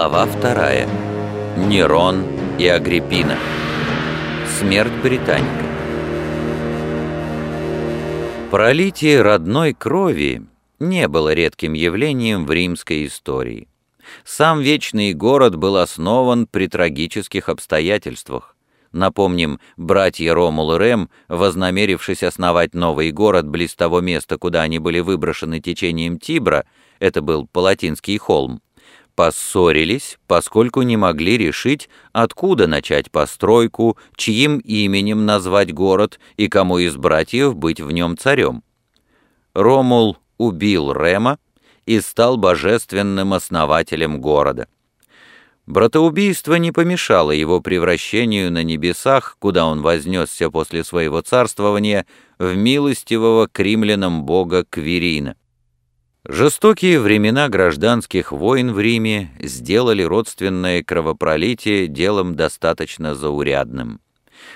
Глава вторая. Нерон и Агриппина. Смерть Британика. Пролитие родной крови не было редким явлением в римской истории. Сам Вечный город был основан при трагических обстоятельствах. Напомним, братья Ромул и Рем, вознамерившись основать новый город близ того места, куда они были выброшены течением Тибра, это был Палатинский холм, поссорились, поскольку не могли решить, откуда начать постройку, чьим именем назвать город и кому из братьев быть в нем царем. Ромул убил Рема и стал божественным основателем города. Братоубийство не помешало его превращению на небесах, куда он вознесся после своего царствования, в милостивого к римлянам бога Квирина. Жестокие времена гражданских войн в Риме сделали родственное кровопролитие делом достаточно заурядным.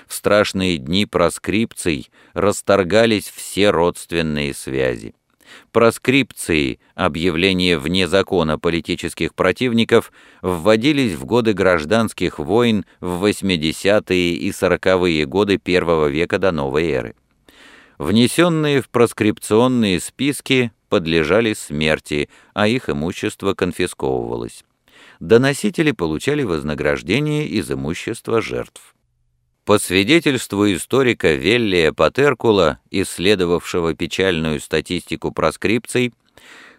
В страшные дни проскрипций расторгались все родственные связи. Проскрипции, объявления вне закона политических противников, вводились в годы гражданских войн в 80-е и 40-е годы первого века до новой эры. Внесенные в проскрипционные списки подлежали смерти, а их имущество конфисковывалось. Доносители получали вознаграждение из имущества жертв. По свидетельству историка Веллия Патеркула, исследовавшего печальную статистику проскрипций,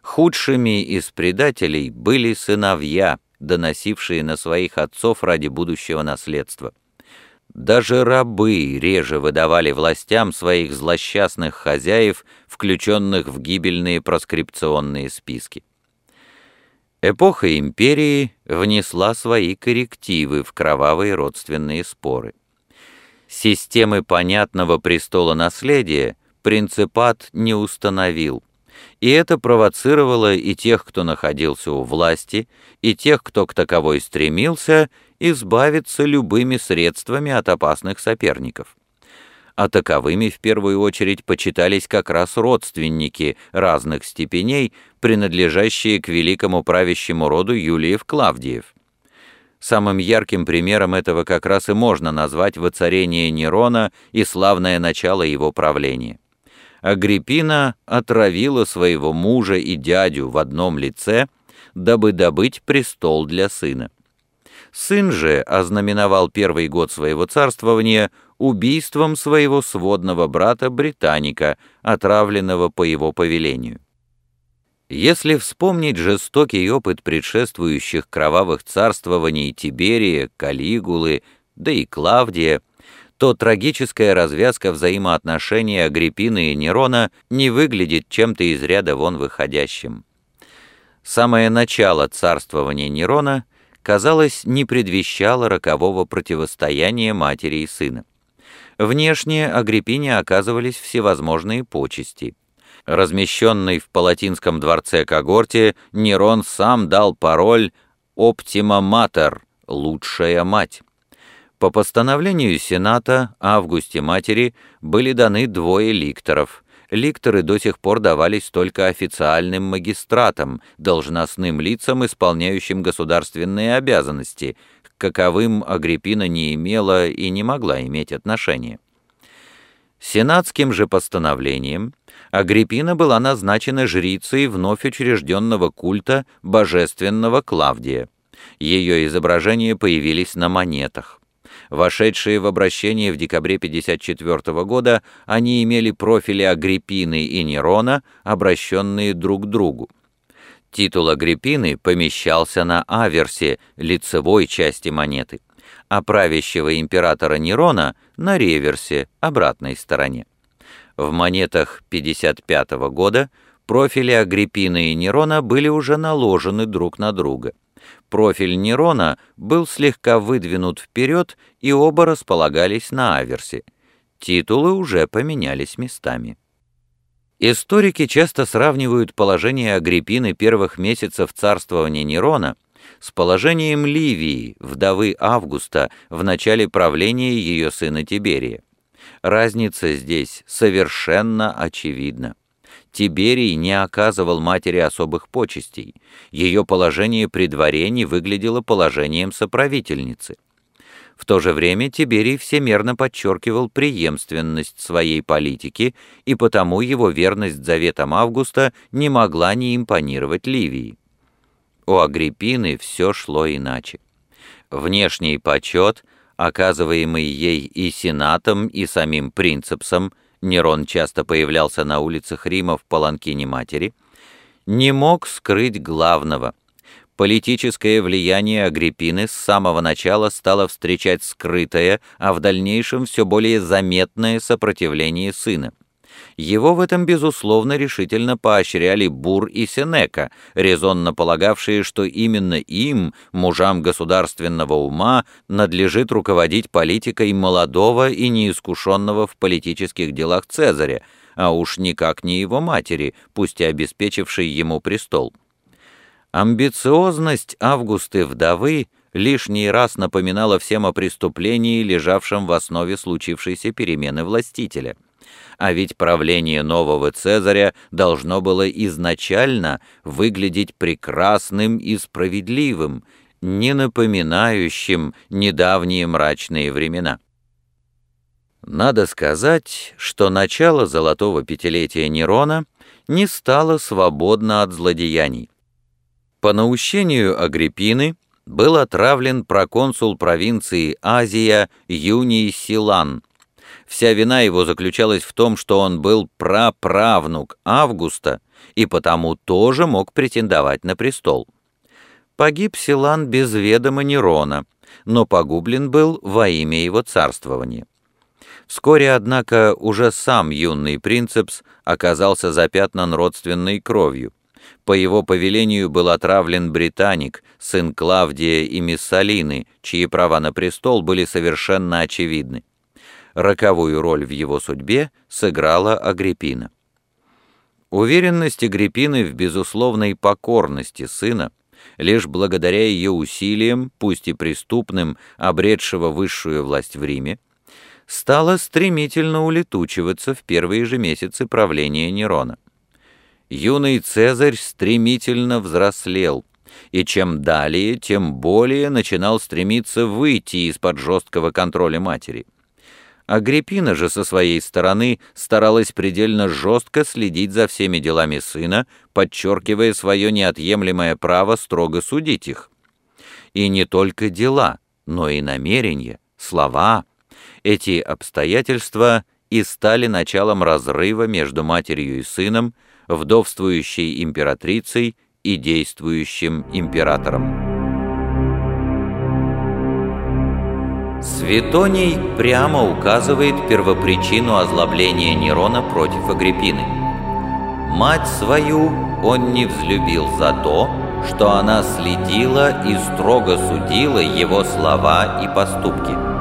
худшими из предателей были сыновья, доносившие на своих отцов ради будущего наследства. Даже рабы реже выдавали властям своих злосчастных хозяев, включенных в гибельные проскрипционные списки. Эпоха империи внесла свои коррективы в кровавые родственные споры. Системы понятного престола наследия принципат не установил, и это провоцировало и тех, кто находился у власти, и тех, кто к таковой стремился, избавиться любыми средствами от опасных соперников. А таковыми в первую очередь почитались как раз родственники разных степеней, принадлежащие к великому правящему роду Юлиев-Клавдиев. Самым ярким примером этого как раз и можно назвать воцарение Нерона и славное начало его правления. Агриппина отравила своего мужа и дядю в одном лице, дабы добыть престол для сына. Сын же ознаменовал первый год своего царствования убийством своего сводного брата Британика, отравленного по его повелению. Если вспомнить жестокий опыт предшествующих кровавых царствований Тиберия, Калигулы, да и Клавдия, то трагическая развязка взаимоотношений Агриппины и Нерона не выглядит чем-то из ряда вон выходящим. Самое начало царствования Нерона — казалось, не предвещало рокового противостояния матери и сына. Внешне Агриппине оказывались всевозможные почести. Размещенный в Палатинском дворце Когорте, Нерон сам дал пароль «Оптима Матер» — «Лучшая мать». По постановлению Сената Августе Матери были даны двое ликторов — ликторы до сих пор давались только официальным магистратам, должностным лицам, исполняющим государственные обязанности, к каковым Агриппина не имела и не могла иметь отношения. Сенатским же постановлением Агриппина была назначена жрицей вновь учрежденного культа божественного Клавдия. Ее изображения появились на монетах. Вошедшие в обращение в декабре 54 года, они имели профили Агриппины и Нерона, обращенные друг к другу. Титул Агриппины помещался на аверсе, лицевой части монеты, а правящего императора Нерона на реверсе, обратной стороне. В монетах 55 года профили Агриппины и Нерона были уже наложены друг на друга профиль Нерона был слегка выдвинут вперед, и оба располагались на аверсе. Титулы уже поменялись местами. Историки часто сравнивают положение Агриппины первых месяцев царствования Нерона с положением Ливии, вдовы Августа, в начале правления ее сына Тиберия. Разница здесь совершенно очевидна. Тиберий не оказывал матери особых почестей, ее положение при дворе не выглядело положением соправительницы. В то же время Тиберий всемерно подчеркивал преемственность своей политики, и потому его верность заветам Августа не могла не импонировать Ливии. У Агриппины все шло иначе. Внешний почет, оказываемый ей и сенатом, и самим принцепсом, Нерон часто появлялся на улицах Рима в паланкине матери, не мог скрыть главного — Политическое влияние Агриппины с самого начала стало встречать скрытое, а в дальнейшем все более заметное сопротивление сына. Его в этом, безусловно, решительно поощряли Бур и Сенека, резонно полагавшие, что именно им, мужам государственного ума, надлежит руководить политикой молодого и неискушенного в политических делах Цезаря, а уж никак не его матери, пусть и обеспечившей ему престол. Амбициозность Августы вдовы лишний раз напоминала всем о преступлении, лежавшем в основе случившейся перемены властителя. А ведь правление нового Цезаря должно было изначально выглядеть прекрасным и справедливым, не напоминающим недавние мрачные времена. Надо сказать, что начало золотого пятилетия Нерона не стало свободно от злодеяний. По наущению Агриппины был отравлен проконсул провинции Азия Юний Силан. Вся вина его заключалась в том, что он был праправнук Августа и потому тоже мог претендовать на престол. Погиб Силан без ведома Нерона, но погублен был во имя его царствования. Вскоре, однако, уже сам юный принцепс оказался запятнан родственной кровью. По его повелению был отравлен британик, сын Клавдия и Миссалины, чьи права на престол были совершенно очевидны. Роковую роль в его судьбе сыграла Агриппина. Уверенность Агриппины в безусловной покорности сына, лишь благодаря ее усилиям, пусть и преступным, обретшего высшую власть в Риме, стала стремительно улетучиваться в первые же месяцы правления Нерона юный Цезарь стремительно взрослел, и чем далее, тем более начинал стремиться выйти из-под жесткого контроля матери. Агриппина же со своей стороны старалась предельно жестко следить за всеми делами сына, подчеркивая свое неотъемлемое право строго судить их. И не только дела, но и намерения, слова. Эти обстоятельства и стали началом разрыва между матерью и сыном, вдовствующей императрицей и действующим императором. Светоний прямо указывает первопричину озлобления Нерона против Агриппины. Мать свою он не взлюбил за то, что она следила и строго судила его слова и поступки.